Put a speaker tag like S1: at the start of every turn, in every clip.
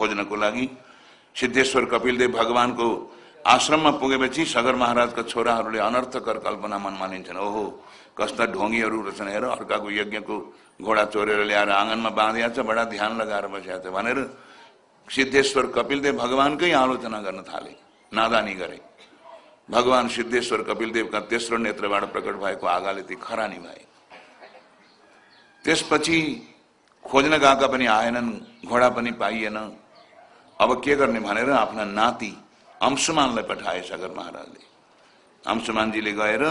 S1: खोज्नको लागि। सिद्धेश्वर कपिलदेव भगवानको आश्रममा पुगेपछि सगर महाराजका छोराहरूले अनर्थकर कल्पना मनमा लिन्छन् ओहो, कस्ता ढोङ्गीहरू रहेछन् हेर अर्काको यज्ञको घोडा चोरेर ल्याएर आँगनमा बाँधिया छ बडा ध्यान लगाएर बसिया छ भनेर सिद्धेश्वर कपिलदेव भगवानकै आलोचना गर्न थाले नादानी गरे भगवान सिद्धेश्वर कपिलदेवका तेस्रो नेत्रबाट प्रकट भएको आगाले ती खरानी भए त्यसपछि खोज्न गएका पनि आएनन् घोडा पनि पाइएन अब के गर्ने भनेर आफ्ना नाति अंशुमानलाई पठाए सगर महाराजले। अंशुमानजीले गएर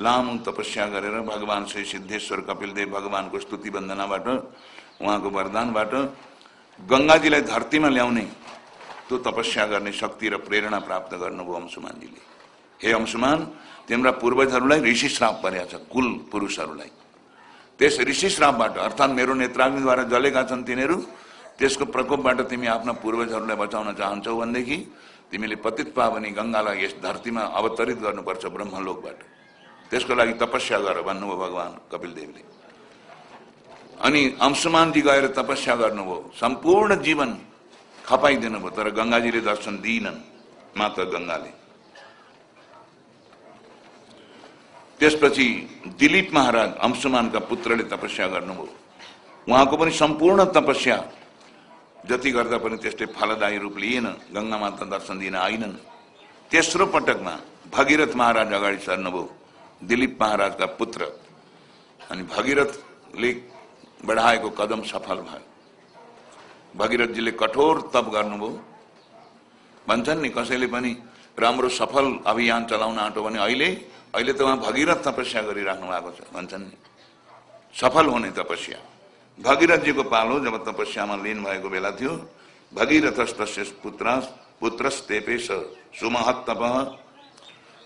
S1: लामो तपस्या गरेर भगवान श्री सिद्धेश्वर कपिलदेव भगवानको स्तुति वन्दनाबाट उहाँको वरदानबाट गङ्गाजीलाई धरतीमा ल्याउने त्यो तपस्या गर्ने शक्ति र प्रेरणा प्राप्त गर्नुभयो अंशुमानजीले। हे अंशुमान तिम्रा पूर्वजहरूलाई ऋषि श्राप परेका छ कुल पुरुषहरूलाई। त्यस ऋषि श्रापबाट अर्थात् मेरो नेत्राग्निद्वारा जलेका छन् तिनीहरू त्यसको प्रकोपबाट तिमी आफ्ना पूर्वजहरूलाई बचाउन चाहन्छौ भनेदेखि तिमीले पतित पावनी गङ्गालाई यस धरतीमा अवतरित गर्नुपर्छ ब्रह्मलोकबाट। त्यसको लागि तपस्या गर भन्नुभयो भगवान् कपिलदेवले। अनि अंशुमानजी गएर तपस्या गर्नुभयो। सम्पूर्ण जीवन खपाइदिनु भयो तर गङ्गाजीले दर्शन दिइनन् माता गङ्गाले। त्यसपछि दिलीप महाराज अंशुमानका पुत्रले तपस्या गर्नुभयो। उहाँको पनि सम्पूर्ण तपस्या जति गर्दा पनि त्यस्तै फलदायी रूप लिएन गङ्गा माता दर्शन दिन आइनन्। तेस्रो पटकमा भगीरथ महाराज अगाडि सर्नुभयो दिलीप महाराजका पुत्र। अनि भगीरथले बढाएको कदम सफल भयो। भगीरथजीले कठोर तप गर्नुभयो। भन्छन् नि कसैले पनि राम्रो सफल अभियान चलाउन आँटो भने अहिले अहिले त उहाँ भगीरथ तपस्या गरिराख्नु भएको छ भन्छन् नि। सफल हुने तपस्या। भगीरथजीको पालो जब तपस्यामा लिन भएको बेला थियो भगीरथ पुत्र पुत्रस तेपेश सुमहत तप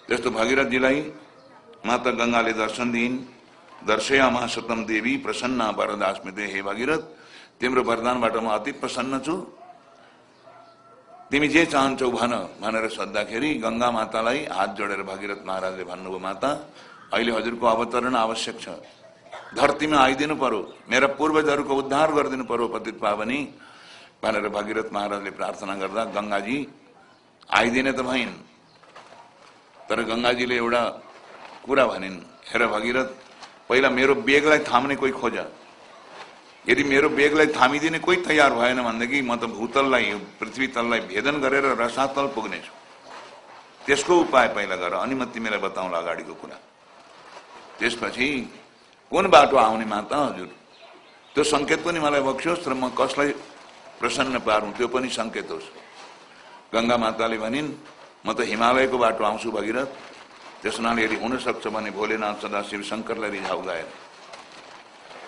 S1: त्यस्तो भगीरथजीलाई माता गङ्गाले दर्शन दिइन्। दर्शयामा सतम देवी प्रसन्न वरदास्मिते हे भगीरथ तिम्रो वरदानबाट म अति प्रसन्न छु। तिमी जे चाहन्छौ भन भनेर सोद्धाखेरि गङ्गा मातालाई हात जोडेर भगीरथ महाराजले भन्नुभयो माता अहिले हजुरको अवतरण आवश्यक छ। धरतीमा आइदिनु पर्यो मेरा पूर्वजहरूको उद्धार गरिदिनु पर्यो पतित पावनी। भनेर भगीरथ महाराजले प्रार्थना गर्दा गङ्गाजी आइदिने त भइन् तर गङ्गाजीले एउटा कुरा भनिन्। हेर भगीरथ पहिला मेरो बेगलाई थाम्ने कोही खोज। यदि मेरो बेगलाई थामिदिने कोही तयार भएन भनेदेखि म त भूतललाई पृथ्वी तललाई भेदन गरेर रसातल पुग्नेछु त्यसको उपाय पहिला गर अनि म तिमीलाई बताउँला अगाडिको कुरा। त्यसपछि कुन बाटो आउने माता हजुर? त्यो सङ्केत पनि मलाई बक्सियोस् र म कसलाई प्रसन्न पारौँ? त्यो पनि सङ्केत होस्। गङ्गा माताले भनिन् म त हिमालयको बाटो आउँछु भगीरथ। त्यस हुनाले यदि हुनसक्छ भने भोलेनाथ सदाशिव शङ्करलाई रिझाउ गाएर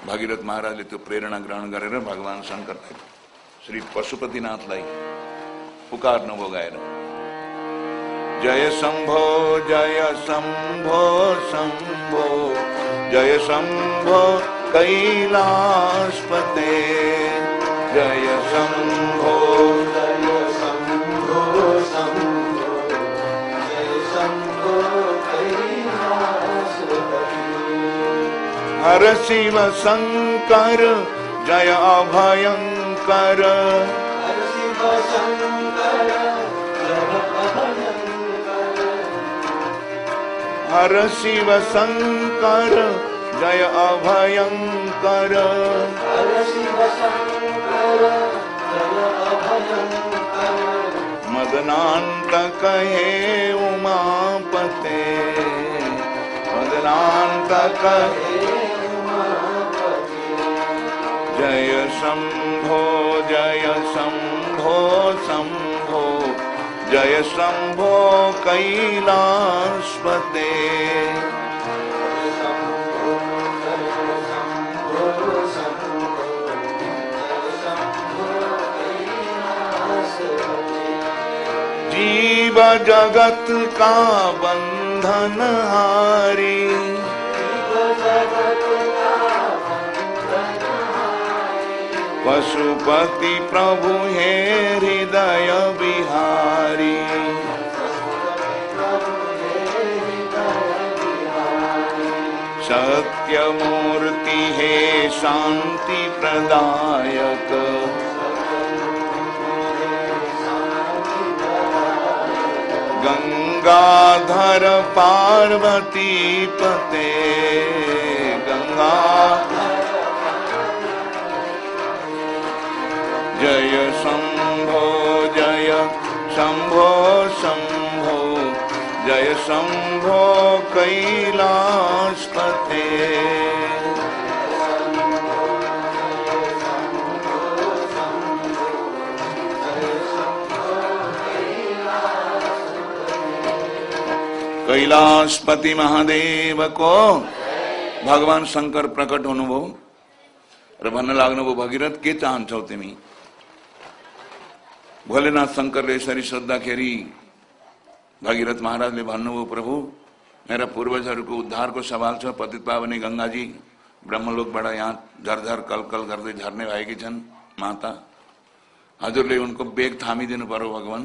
S1: भगीरथ महाराजले त्यो प्रेरणा ग्रहण गरेर भगवान् शङ्करलाई श्री पशुपतिनाथलाई पुकार्नुभयो गाएर। जय शम्भो जय शम्भो शम्भो। जय शम्भो कैलाशपते। जय शम्भो। शम्भो शङ्कर जय अभयङ्कर। शिव शङ्कर शंकर जय अभयंकर। मदनांत कहे उमापते मदनांत कहे जय शंभो जय शंभो शंभो। जय शंभो कैलाशपते। जीव जगत का बंधन हारी। पशुपति प्रभु हे हृदय बिहारी। सत्यमूर्ति हे शांति प्रदायक। गंगाधर पार्वती पते शंभो शंभो, जय शंभो कैलाशपते कैलाशपति महादेव को भगवान शंकर प्रकट हुनुभयो र भन्न भगीरथ के चाहन्छौ तिमी? भोलेनाथ शंकर शङ्करले यसरी सोद्धाखेरि भगीरथ महाराजले भन्नुभयो प्रभु, मेरा पूर्वजहरूको उद्धारको सवाल छ, पतित पावनी गङ्गाजी ब्रह्मलोकबाट यहाँ झरझर कलकल गर्दै झर्ने भएकी छन्, माता। हजुरले उनको बेग थामिदिनु पर्यो भगवान।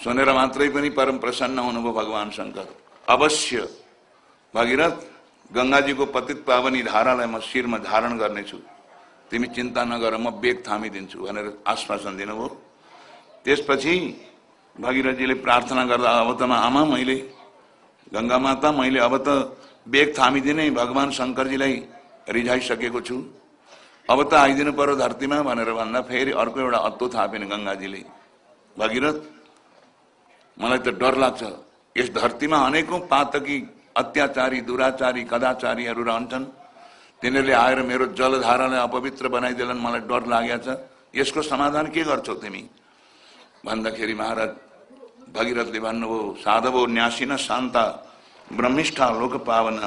S1: सुनेर मात्रै पनि परम प्रसन्न हुनुभयो भगवान शङ्कर अवश्य। भगीरथ गङ्गाजीको पतित पावनी धारालाई म शिरमा धारण गर्नेछु। तिमी चिन्ता नगर, म बेग थामिदिन्छु भनेर आश्वासन दिनुभयो। त्यसपछि भगीरथजीले प्रार्थना गर्दा अब त आमा मैले गङ्गा माता मैले अब त बेग थामिदिने भगवान शङ्करजीलाई रिझाइसकेको छु। अब त आइदिनु पर्यो धरतीमा भनेर भन्दा फेरि अर्को एउटा अत्तो थापेन गङ्गाजीले भगीरथ मलाई त डर लाग्छ। यस धरतीमा अनेकौँ पातकी अत्याचारी दुराचारी कदाचारीहरू रहन्छन्। तिनीहरूले आएर मेरो जलधारालाई अपवित्र बनाइदिएलान् मलाई डर लागेको छ। यसको समाधान के गर्छौ तिमी? भन्दाखेरि महाराज भगीरथले भन्नुभयो साधवो न्यासिन शान्ता ब्रह्मिष्ठा लोक पावन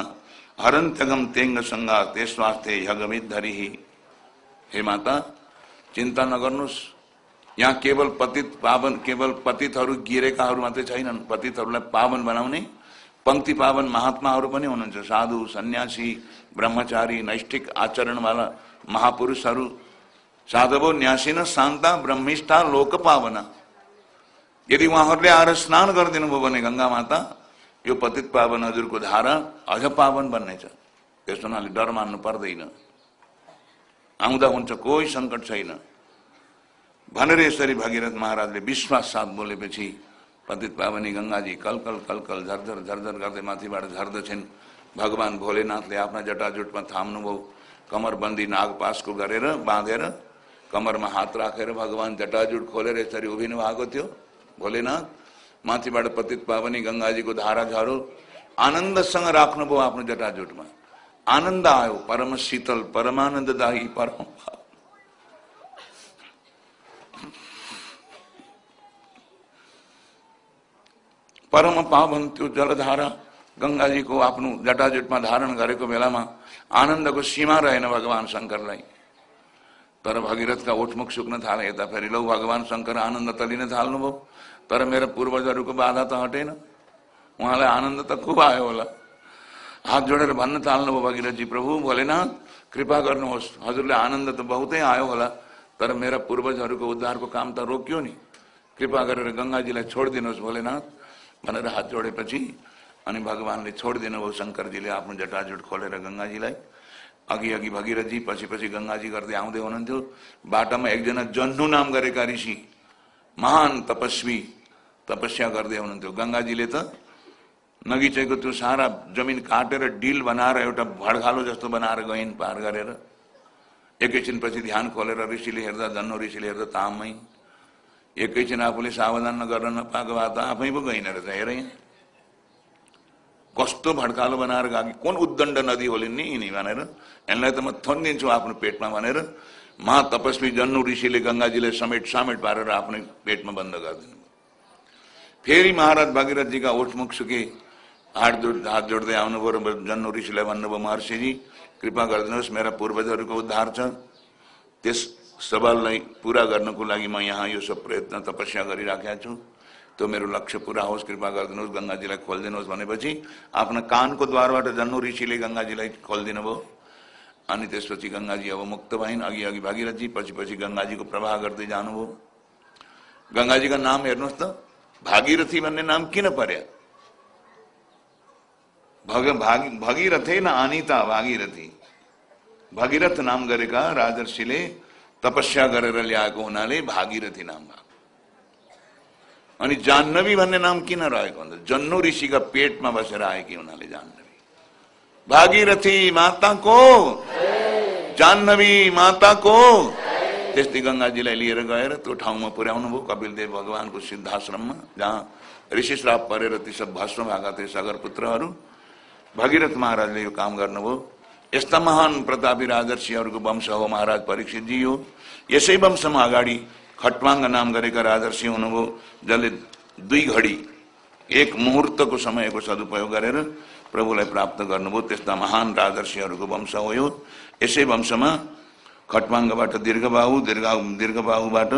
S1: हरन्त्यगम तेङ्ग सङ्गा त्यसवास्ते यगमित धरी। हे माता चिन्ता नगर्नुहोस्। यहाँ केवल पतित पावन केवल पतितहरू गिरेकाहरू मात्रै छैनन्। पतितहरूलाई पावन बनाउने पङ्क्ति पावन महात्माहरू पनि हुनुहुन्छ। साधु सन्यासी ब्रह्मचारी नैष्ठिक आचरणवाला महापुरुषहरू। साधवो न्यासिन शान्ता ब्रह्मिष्ठा लोक पावना यदि उहाँहरूले आएर स्नान गरिदिनु भयो भने गङ्गा माता, यो पतित पावन हजुरको धारा अझ पावन बन्नेछ। त्यस डर मान्नु पर्दैन। आउँदा हुन्छ, कोही सङ्कट छैन। भनेर यसरी भगीरथ महाराजले विश्वास साथ बोलेपछि पतित पावनी गङ्गाजी कलकल कलकल झरझर झरझर गर्दै माथिबाट झर्दछन्। भगवान भोलेनाथले आफ्ना जटाजुटमा थाम्नुभयो। कमरबन्दी नागपासको गरेर बाँधेर कमरमा हात राखेर भगवान जटाजुट खोलेर यसरी उभिनु भएको थियो। भोलेनाथ माथिबाट पतित पावनी गङ्गाजीको धारा झरो आनन्दसँग राख्नुभयो आफ्नो जटाजुटमा। आनन्द आयो परम शीतल परमानन्ददायी परम परम पावन त्यो जलधारा गङ्गाजीको आफ्नो जटाजुटमा धारण गरेको बेलामा आनन्दको सीमा रहेन भगवान शङ्करलाई तर भगीरथका ओठमुख सुक्न थाले यता फेरि लौ भगवान शङ्कर आनन्द त लिन थाल्नुभयो। तर मेरो पूर्वजहरूको बाधा त हटेन उहाँलाई आनन्द त खुब आयो होला हात जोडेर भन्न थाल्नुभयो भगीरथजी प्रभु, भोलेनाथ, कृपा गर्नुहोस् हजुरले आनन्द त बहुतै आयो होला तर मेरा पूर्वजहरूको उद्धारको काम त रोक्यो नि कृपा गरेर गङ्गाजीलाई छोडिदिनुहोस् भोलेनाथ। भनेर हात जोडेपछि अनि भगवान्ले छोडिदिनु भयो शङ्करजीले आफ्नो जटाजुट खोलेर गङ्गाजीलाई अघि अघि भगीरथजी पछि पछि गङ्गाजी गर्दै आउँदै हुनुहुन्थ्यो बाटामा एकजना जन्नु नाम गरेका ऋषि महान तपस्वी। तपस्या गर्दै हुनुहुन्थ्यो। गङ्गाजीले त नगिचेको त्यो सारा जमिन काटेर डिल बनाएर एउटा भड्खालो जस्तो बनाएर गइन् पार गरेर एकैछिनपछि ध्यान खोलेर ऋषिले हेर्दा जन्नु ऋषिले हेर्दा तामै एकैछिन आफूले सावधान नगर्न नपाएको भए त आफै पो गइन रहेछ। हेर कस्तो भड्कालो बनाएर गएको कुन उद्दण्ड नदी होलिन् नि यिनी भनेर। यसलाई त म थन्दिन्छु आफ्नो पेटमा भनेर। महा तपस्वी जन्नु ऋषिले गङ्गाजीले समेट समेट पारेर आफ्नै पेटमा बन्द गरिदिनु फेरि महाराज भगीरथजीका ओठमुख सुके हात जोड हात जोड्दै आउनुभयो जन्नु ऋषिलाई भन्नुभयो महर्षिजी कृपा गरिदिनुहोस् मेरा पूर्वजहरूको उद्धार छ त्यस सवाललाई पुरा गर्नको लागि, म यहाँ यो सब प्रयत्न तपस्या गरिराखेका छु त्यो मेरो लक्ष्य पुरा होस् कृपा गरिदिनुहोस् गङ्गाजीलाई खोलिदिनुहोस् भनेपछि आफ्ना कानको द्वारबाट जन्नु ऋषिले गङ्गाजीलाई खोलिदिनु भयो अनि त्यसपछि गङ्गाजी अब मुक्त भइन् अघि अघि भागीरथजी पछि पछि गङ्गाजीको प्रवाह गर्दै जानुभयो गङ्गाजीका नाम हेर्नुहोस् त भागीरथी भन्ने नाम किन पर्या भग भागी भगीरथे न अनिता भागीरथी। भगीरथ नाम गरेका राजर्षिले तपस्या गरेर ल्याएको हुनाले भागीरथी नाम भएको अनि जाह्नवी भन्ने नाम किन रहेको भन्दा जन्नु ऋषिका पेटमा बसेर आएकी हुनाले जाह्नवी भागीरथी माताको जाह्नवी माताको त्यस्तै गङ्गाजीलाई लिएर गएर त्यो ठाउँमा पुर्याउनु भयो। कपिलदेव भगवानको सिद्धाश्रममा, जहाँ ऋषि श्राप परेर ती सब भस्म भएका थिए सगर पुत्रहरू भगीरथ महाराजले यो काम गर्नुभयो। यस्ता महान प्रतापी राजर्षिहरूको वंश हो, महाराज परीक्षितजी हो। यसै वंशमा अगाडि खटवाङ्ग नाम गरेका राजर्षि हुनुभयो, जसले दुई घडी, एक मुहुर्तको समयको सदुपयोग गरेर प्रभुलाई प्राप्त गर्नुभयो। त्यस्ता महान राजर्षिहरूको वंश हो यो। यसै वंशमा खटवाङ्गबाट दीर्घबाहु दीर्घ दीर्घबाहुबाट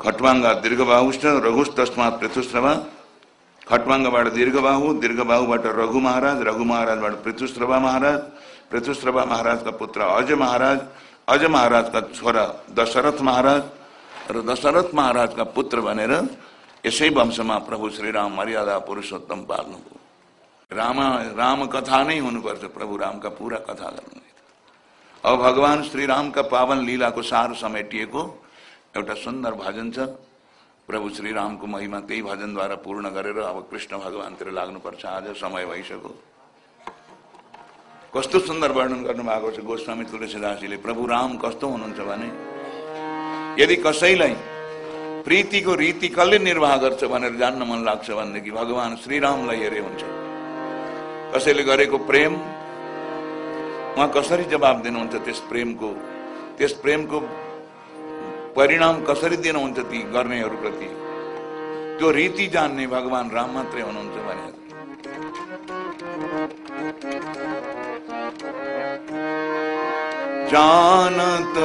S1: खटवाङ्ग दीर्घबाहुष्ट रघुस तस्मात पृथुश्रवा। खटवाङ्गबाट दीर्घबाहु, दीर्घबाहुबाट रघु महाराज, रघु महाराजबाट पृथुश्रवा महाराज। पृथुश्रवा महाराजका पुत्र अज महाराज, अज महाराजका छोरा दशरथ महाराज। र दशरथ महाराजका पुत्र भनेर यसै वंशमा प्रभु श्रीराम मर्यादा पुरुषोत्तम पाल्नुभयो राम राम कथा नै हुनुपर्छ प्रभु रामका पुरा कथा गर्नु अब भगवान श्रीरामका पावन लीलाको सार समेटिएको एउटा सुन्दर भजन छ। प्रभु श्रीरामको महिमा त्यही भजनद्वारा पूर्ण गरेर अब कृष्ण भगवानतिर लाग्नुपर्छ। आज समय भइसक्यो। कस्तो सुन्दर वर्णन गर्नुभएको छ गोस्वामी तुलसीदासजीले। प्रभु राम कस्तो हुनुहुन्छ भने यदि कसैलाई प्रीतिको रीति कसले निर्वाह गर्छ भनेर जान्न मन लाग्छ भनेदेखि भगवान श्रीरामलाई हेरे हुन्छ। कसैले गरेको प्रेम? उहाँ कसरी जवाब दिनुहुन्छ त्यस प्रेमको? त्यस प्रेमको परिणाम कसरी दिनुहुन्छ ती गर्नेहरूप्रति? त्यो रीति जान्ने भगवान राम मात्रै हुनुहुन्छ भनेर जानत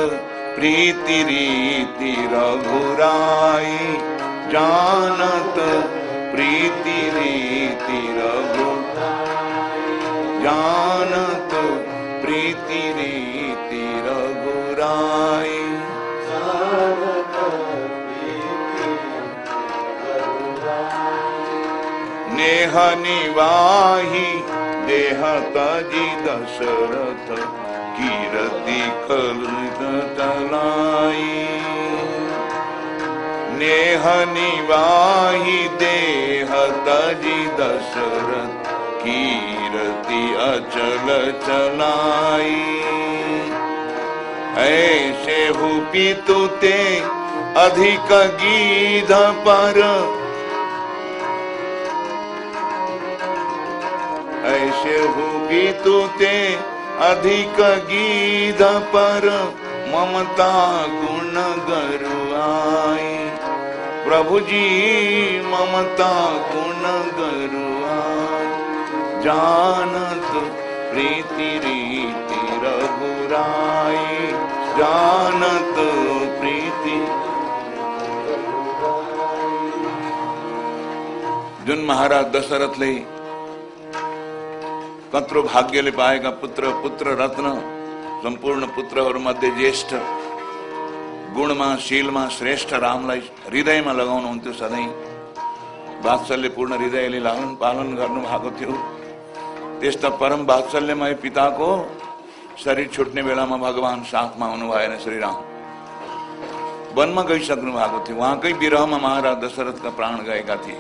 S1: प्रीति रीति रघुराई जानत प्रीति रीति रघु जानत प्रीति रीति रघुराई। नेह निवाही देह तजी दशरथ कीरति कलाई नेह निवाही देह तजी दशरथ कीरति अचल चलाई। ऐसे हु पितु ते अधिक गीध पर। ऐसे हु पितु ते अधिक गीध पर। ममता गुण गरुआई प्रभु जी, ममता गुण गरुआई जानत प्रीति रीति रघुराई। जानत प्रीति जुन महाराज दशरथले कत्रो भाग्यले पाएका पुत्र पुत्र रत्न सम्पूर्ण पुत्रहरूमध्ये ज्येष्ठ गुणमा शीलमा श्रेष्ठ रामलाई हृदयमा लगाउनुहुन्थ्यो सधैँ वात्सल्यपूर्ण हृदयले लालन पालन गर्नु भएको थियो त्यस्ता परम वात्सल्यमय पिताको शरीर छुट्ने बेलामा भगवान साथमा हुनु भएन श्रीराम। वनमा गइसक्नु भएको थियो उहाँकै विरहमा महाराज दशरथका प्राण गएका थिए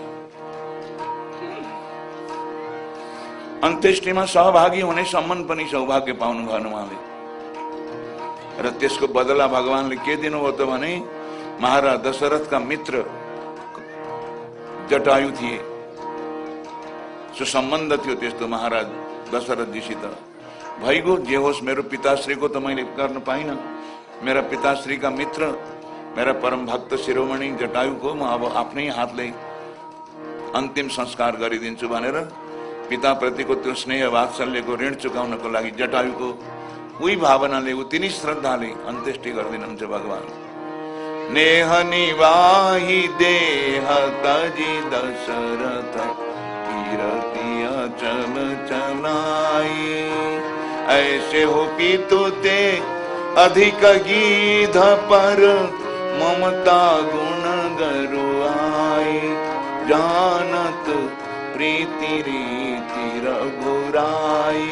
S1: अन्त्येष्टिमा सहभागी हुने सम्मान पनि सौभाग्य पाउनु भएन उहाँले र त्यसको बदला भगवानले के दिनुभयो त भने महाराज दशरथका मित्र जटायु थिए सुसम्बन्ध थियो त्यस्तो महाराज दशरथजीसित भइगयो जे होस् मेरो पिताश्रीको त मैले गर्न पाइनँ मेरा पिताश्रीका मित्र, मेरा परम भक्त शिरोमणि जटायुको म अब आफ्नै हातले अन्तिम संस्कार गरिदिन्छु भनेर पिताप्रतिको त्यो स्नेह वात्सल्यको ऋण चुकाउनको लागि जटायुको उही भावनाले उति नै श्रद्धाले अन्त्येष्टि गरिदिनुहुन्छ भगवान। नेह निवाही देह तजी दशरथ। कीरति अचल चलाई ऐसे हो पितु ते अधिक गीध पर ममता गुण गरुआई। जानत प्रीति रीति रघुराई